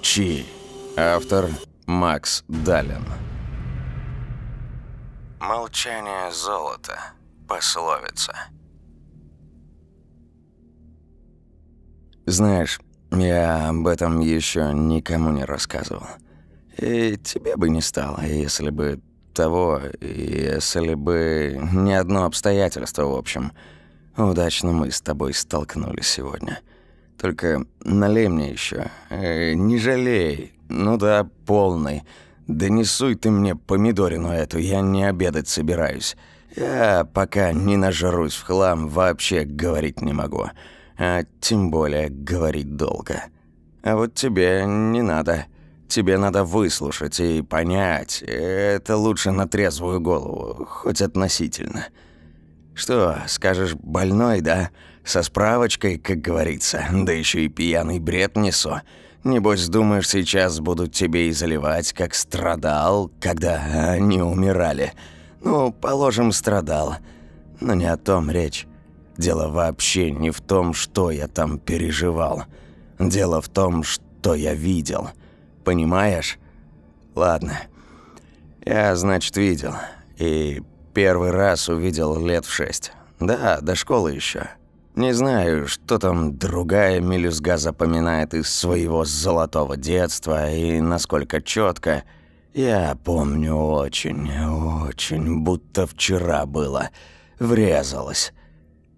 Молчи. Автор Макс Далин. Молчание золота. Пословица. Знаешь, я об этом еще никому не рассказывал. И тебе бы не стало, если бы того, если бы не одно обстоятельство, в общем. Удачно мы с тобой столкнулись сегодня. Только налей мне еще. Э, не жалей. Ну да, полный. Да не суй ты мне помидорину эту, я не обедать собираюсь. Я пока не нажрусь в хлам, вообще говорить не могу. А тем более говорить долго. А вот тебе не надо. Тебе надо выслушать и понять. Это лучше на трезвую голову, хоть относительно. Что, скажешь, больной, да? Со справочкой, как говорится, да еще и пьяный бред несу. Небось, думаешь, сейчас будут тебе и заливать, как страдал, когда они умирали. Ну, положим, страдал. Но не о том речь. Дело вообще не в том, что я там переживал. Дело в том, что я видел. Понимаешь? Ладно. Я, значит, видел. И первый раз увидел лет в шесть. Да, до школы еще. Не знаю, что там другая мелюзга запоминает из своего золотого детства и насколько четко. Я помню очень, очень, будто вчера было. Врезалась.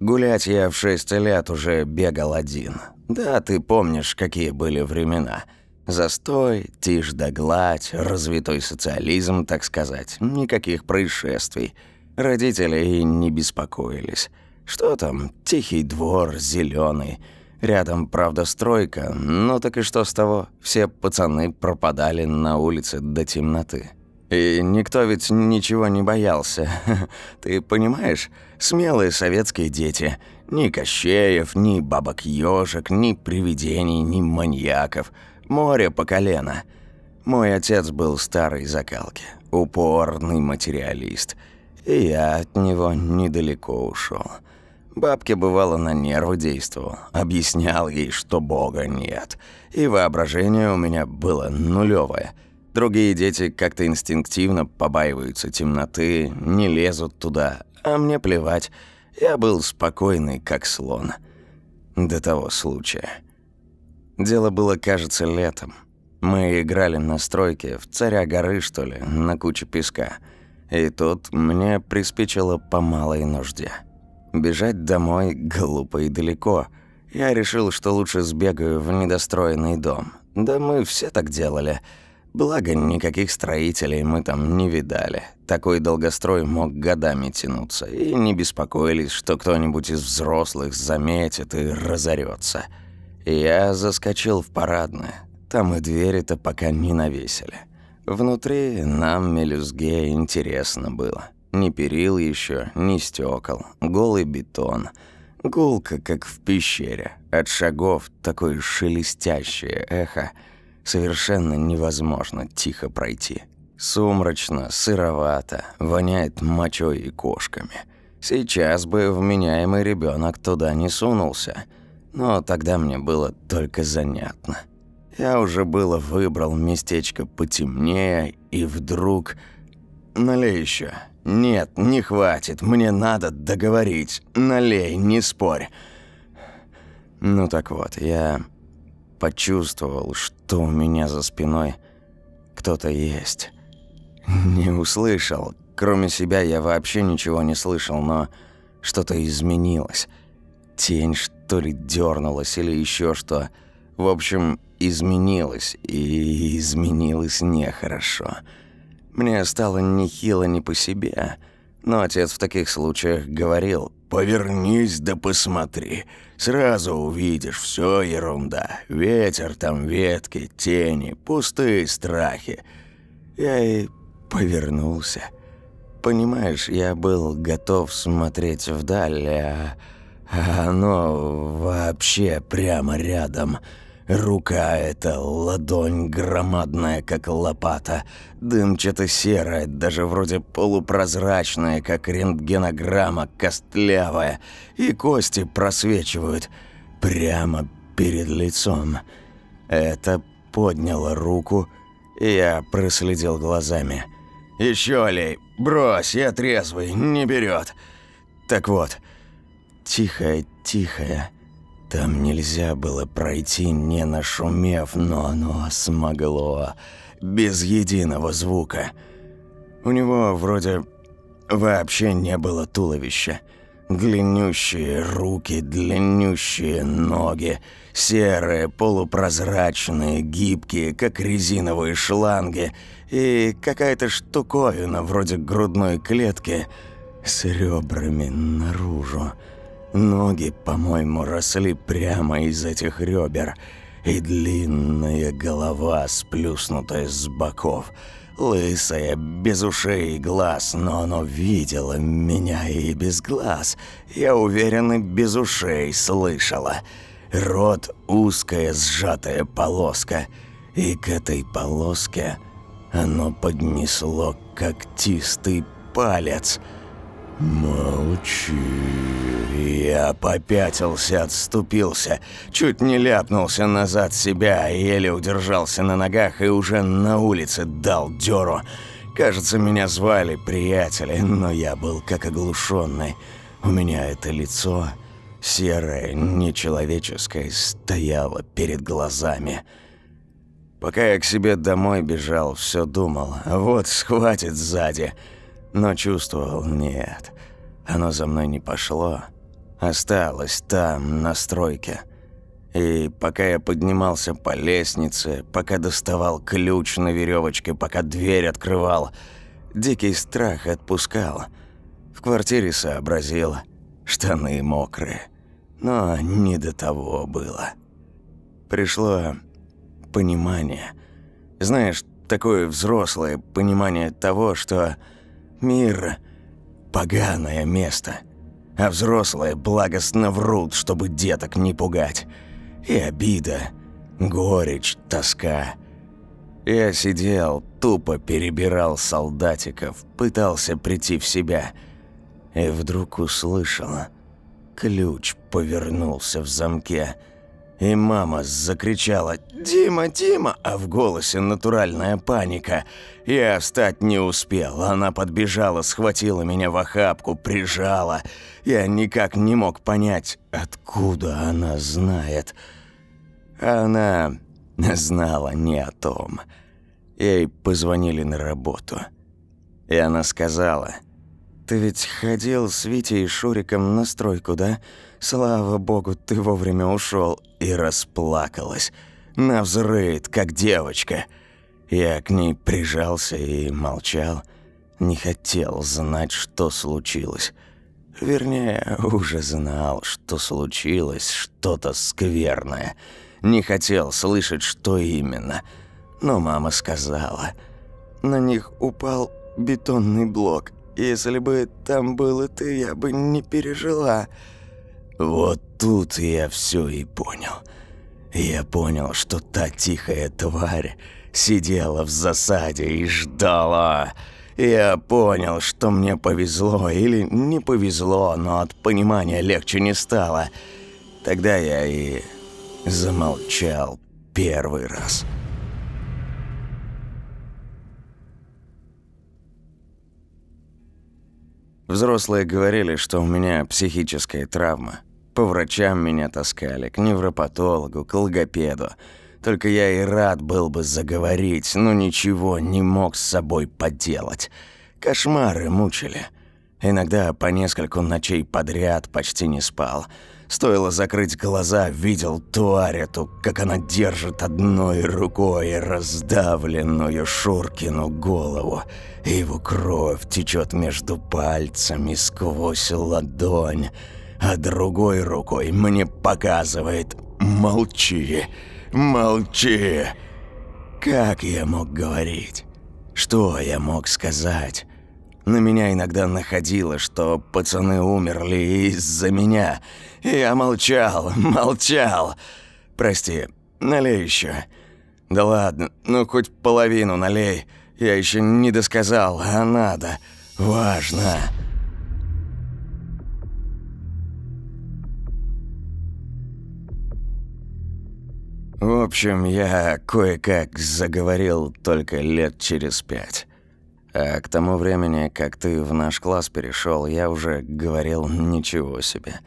Гулять я в шесть лет уже бегал один. Да, ты помнишь, какие были времена. Застой, тишь да гладь, развитой социализм, так сказать. Никаких происшествий. Родители и не беспокоились. Что там, тихий двор, зеленый. Рядом, правда, стройка, но так и что с того? Все пацаны пропадали на улице до темноты. И никто ведь ничего не боялся. Ты понимаешь? Смелые советские дети. Ни Кощеев, ни бабок-ёжек, ни привидений, ни маньяков. Море по колено. Мой отец был старой закалки, упорный материалист. И я от него недалеко ушел. Бабке бывало на нервы действовал, объяснял ей, что Бога нет. И воображение у меня было нулевое. Другие дети как-то инстинктивно побаиваются темноты, не лезут туда, а мне плевать. Я был спокойный, как слон. До того случая. Дело было, кажется, летом. Мы играли на стройке, в царя горы, что ли, на куче песка. И тут мне приспичило по малой нужде. Бежать домой глупо и далеко. Я решил, что лучше сбегаю в недостроенный дом. Да мы все так делали. Благо, никаких строителей мы там не видали. Такой долгострой мог годами тянуться. И не беспокоились, что кто-нибудь из взрослых заметит и разорется. Я заскочил в парадное. Там и двери-то пока не навесили. Внутри нам, мелюзге, интересно было. Ни перил еще, ни стекол, голый бетон. Гулка, как в пещере. От шагов такое шелестящее эхо. Совершенно невозможно тихо пройти. Сумрачно, сыровато, воняет мочой и кошками. Сейчас бы вменяемый ребенок туда не сунулся. Но тогда мне было только занятно. Я уже было выбрал местечко потемнее, и вдруг... Налей еще. «Нет, не хватит, мне надо договорить. Налей, не спорь». Ну так вот, я почувствовал, что у меня за спиной кто-то есть. Не услышал. Кроме себя я вообще ничего не слышал, но что-то изменилось. Тень, что ли, дернулась или еще что. В общем, изменилось, и изменилось нехорошо. хорошо. Мне стало ни хило, ни по себе. Но отец в таких случаях говорил «Повернись да посмотри, сразу увидишь, все ерунда. Ветер там, ветки, тени, пустые страхи». Я и повернулся. Понимаешь, я был готов смотреть вдаль, а, а оно вообще прямо рядом – Рука эта, ладонь громадная, как лопата, дымчато-серая, даже вроде полупрозрачная, как рентгенограмма, костлявая, и кости просвечивают прямо перед лицом. Это подняла руку, и я проследил глазами. «Еще лей! Брось, я трезвый, не берет. Так вот, тихая, тихая. Там нельзя было пройти, не нашумев, но оно смогло. Без единого звука. У него вроде вообще не было туловища. Длиннющие руки, длиннющие ноги, серые, полупрозрачные, гибкие, как резиновые шланги, и какая-то штуковина вроде грудной клетки с ребрами наружу. Ноги, по-моему, росли прямо из этих ребер, и длинная голова, сплюснутая с боков – Лысая, без ушей и глаз, но оно видело меня и без глаз. Я уверен, и без ушей слышала. Рот – узкая сжатая полоска. И к этой полоске оно поднесло когтистый палец – «Молчи!» Я попятился, отступился, чуть не ляпнулся назад себя, еле удержался на ногах и уже на улице дал дёру. Кажется, меня звали приятели, но я был как оглушенный. У меня это лицо, серое, нечеловеческое, стояло перед глазами. Пока я к себе домой бежал, все думал, вот схватит сзади – но чувствовал, нет, оно за мной не пошло. Осталось там, на стройке. И пока я поднимался по лестнице, пока доставал ключ на веревочке, пока дверь открывал, дикий страх отпускал. В квартире сообразил, штаны мокрые. Но не до того было. Пришло понимание. Знаешь, такое взрослое понимание того, что Мир – поганое место, а взрослые благостно врут, чтобы деток не пугать. И обида, горечь, тоска. Я сидел, тупо перебирал солдатиков, пытался прийти в себя. И вдруг услышал, ключ повернулся в замке – и мама закричала «Дима, Дима!», а в голосе натуральная паника. Я встать не успел, она подбежала, схватила меня в охапку, прижала. Я никак не мог понять, откуда она знает. Она знала не о том. Ей позвонили на работу. И она сказала «Ты ведь ходил с Витей и Шуриком на стройку, да?» Слава богу, ты вовремя ушел и расплакалась. Навзрыд, как девочка. Я к ней прижался и молчал. Не хотел знать, что случилось. Вернее, уже знал, что случилось что-то скверное. Не хотел слышать, что именно. Но мама сказала. На них упал бетонный блок. Если бы там был и ты, я бы не пережила. Вот тут я все и понял. Я понял, что та тихая тварь сидела в засаде и ждала. Я понял, что мне повезло или не повезло, но от понимания легче не стало. Тогда я и замолчал первый раз. Взрослые говорили, что у меня психическая травма. По врачам меня таскали, к невропатологу, к логопеду. Только я и рад был бы заговорить, но ничего не мог с собой поделать. Кошмары мучили. Иногда по нескольку ночей подряд почти не спал. Стоило закрыть глаза, видел тварь эту, как она держит одной рукой раздавленную Шуркину голову. Его кровь течет между пальцами сквозь ладонь а другой рукой мне показывает «Молчи, молчи». Как я мог говорить? Что я мог сказать? На меня иногда находило, что пацаны умерли из-за меня. Я молчал, молчал. Прости, налей еще. Да ладно, ну хоть половину налей. Я еще не досказал, а надо. Важно. В общем, я кое-как заговорил только лет через пять. А к тому времени, как ты в наш класс перешел, я уже говорил ничего себе.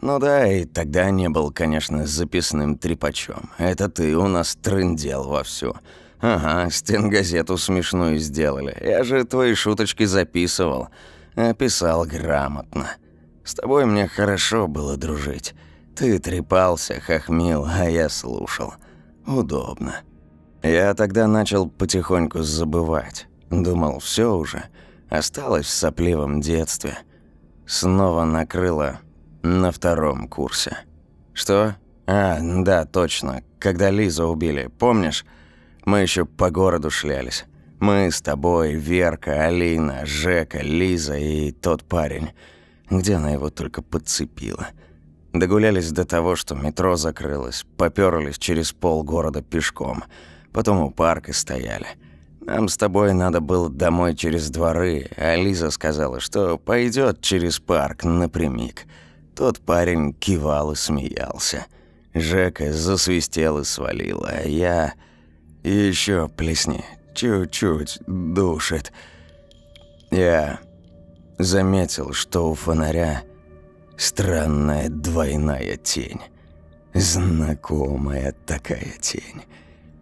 Ну да, и тогда не был, конечно, записным трепачом. Это ты у нас трындел вовсю. Ага, стенгазету смешную сделали. Я же твои шуточки записывал. Описал грамотно. С тобой мне хорошо было дружить. Ты трепался, хохмил, а я слушал. Удобно. Я тогда начал потихоньку забывать. Думал, все уже. Осталось в сопливом детстве. Снова накрыло на втором курсе. Что? А, да, точно. Когда Лизу убили, помнишь? Мы еще по городу шлялись. Мы с тобой, Верка, Алина, Жека, Лиза и тот парень. Где она его только подцепила? Догулялись до того, что метро закрылось, попёрлись через полгорода пешком. Потом у парка стояли. Нам с тобой надо было домой через дворы, а Лиза сказала, что пойдет через парк напрямик. Тот парень кивал и смеялся. Жека засвистел и свалил, а я... еще плесни, чуть-чуть душит. Я заметил, что у фонаря странная двойная тень. Знакомая такая тень.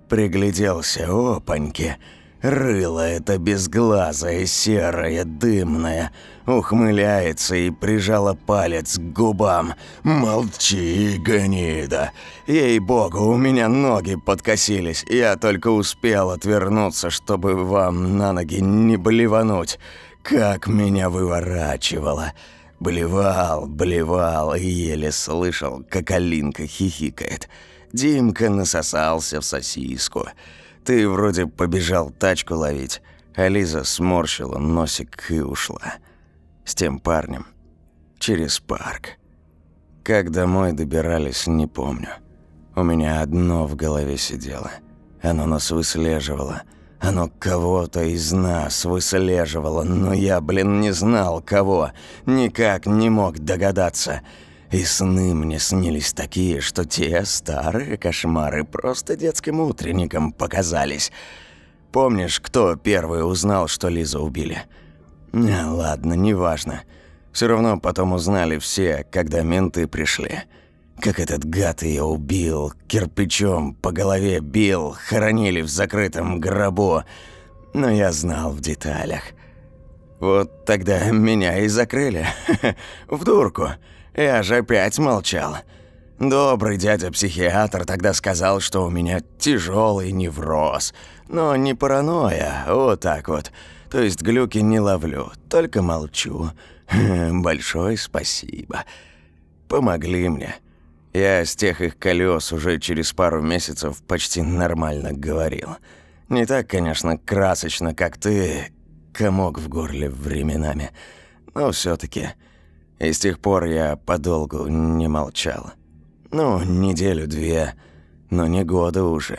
Пригляделся, опаньки, Рыло это безглазое, серое, дымное, ухмыляется и прижало палец к губам. «Молчи, гнида! Ей-богу, у меня ноги подкосились, я только успел отвернуться, чтобы вам на ноги не блевануть. Как меня выворачивало!» Блевал, блевал и еле слышал, как Алинка хихикает. Димка насосался в сосиску. Ты вроде побежал тачку ловить, а Лиза сморщила носик и ушла. С тем парнем. Через парк. Как домой добирались, не помню. У меня одно в голове сидело. Оно нас выслеживало. Оно кого-то из нас выслеживало, но я, блин, не знал, кого. Никак не мог догадаться. И сны мне снились такие, что те старые кошмары просто детским утренником показались. Помнишь, кто первый узнал, что Лизу убили? Не, ладно, неважно. Все равно потом узнали все, когда менты пришли. Как этот гад ее убил, кирпичом по голове бил, хоронили в закрытом гробу. Но я знал в деталях. Вот тогда меня и закрыли. в дурку. Я же опять молчал. Добрый дядя-психиатр тогда сказал, что у меня тяжелый невроз. Но не паранойя, вот так вот. То есть глюки не ловлю, только молчу. Большое спасибо. Помогли мне. Я с тех их колес уже через пару месяцев почти нормально говорил. Не так, конечно, красочно, как ты, комок в горле временами. Но все таки и с тех пор я подолгу не молчал. Ну, неделю-две, но не года уже.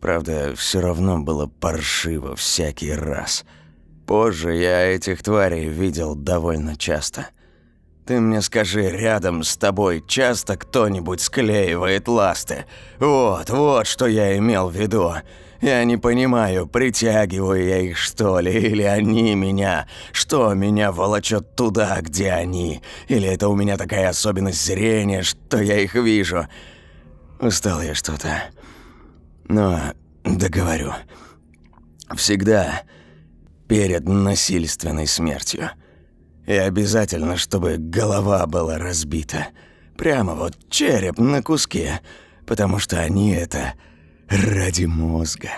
Правда, все равно было паршиво всякий раз. Позже я этих тварей видел довольно часто. Ты мне скажи, рядом с тобой часто кто-нибудь склеивает ласты? Вот, вот что я имел в виду. Я не понимаю, притягиваю я их что ли, или они меня? Что меня волочет туда, где они? Или это у меня такая особенность зрения, что я их вижу? Устал я что-то. Но договорю. Всегда перед насильственной смертью. И обязательно, чтобы голова была разбита. Прямо вот череп на куски, потому что они это Ради мозга.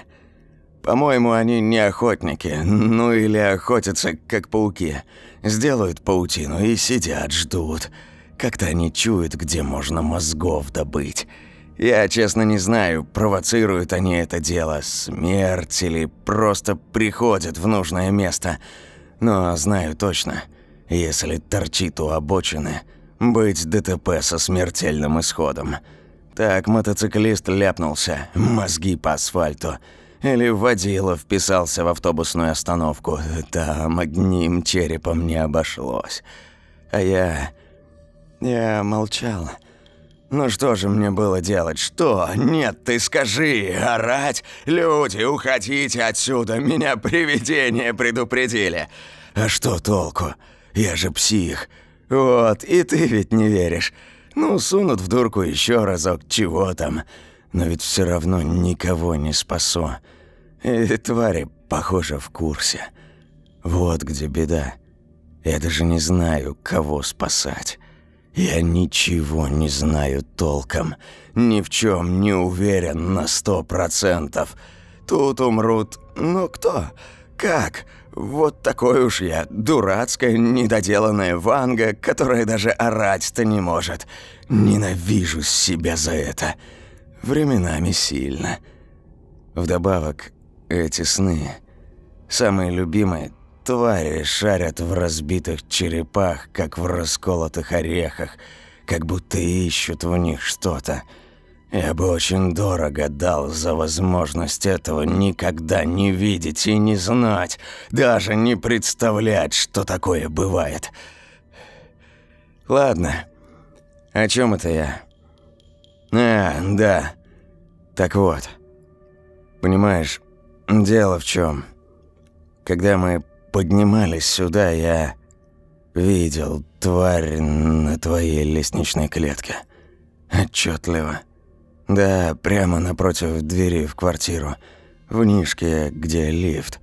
По-моему, они не охотники, ну или охотятся, как пауки. Сделают паутину и сидят, ждут. Как-то они чуют, где можно мозгов добыть. Я, честно, не знаю, провоцируют они это дело, смерть или просто приходят в нужное место. Но знаю точно, если торчит у обочины, быть ДТП со смертельным исходом – так мотоциклист ляпнулся, мозги по асфальту. Или водила вписался в автобусную остановку. Там одним черепом не обошлось. А я... Я молчал. Ну что же мне было делать? Что? Нет, ты скажи, орать? Люди, уходите отсюда, меня привидения предупредили. А что толку? Я же псих. Вот, и ты ведь не веришь. Ну, сунут в дурку еще разок, чего там. Но ведь все равно никого не спасу. И твари, похоже, в курсе. Вот где беда. Я даже не знаю, кого спасать. Я ничего не знаю толком. Ни в чем не уверен на сто процентов. Тут умрут... Ну кто? Как? Вот такой уж я, дурацкая, недоделанная Ванга, которая даже орать-то не может. Ненавижу себя за это. Временами сильно. Вдобавок, эти сны, самые любимые, твари шарят в разбитых черепах, как в расколотых орехах, как будто ищут в них что-то. Я бы очень дорого дал за возможность этого никогда не видеть и не знать, даже не представлять, что такое бывает. Ладно, о чем это я? А, да. Так вот. Понимаешь, дело в чем. Когда мы поднимались сюда, я видел тварь на твоей лестничной клетке. Отчетливо. Да, прямо напротив двери в квартиру. В нишке, где лифт.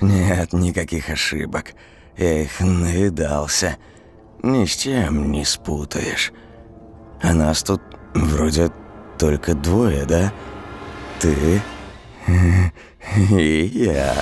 Нет никаких ошибок. Я их навидался. Ни с чем не спутаешь. А нас тут вроде только двое, да? Ты и я.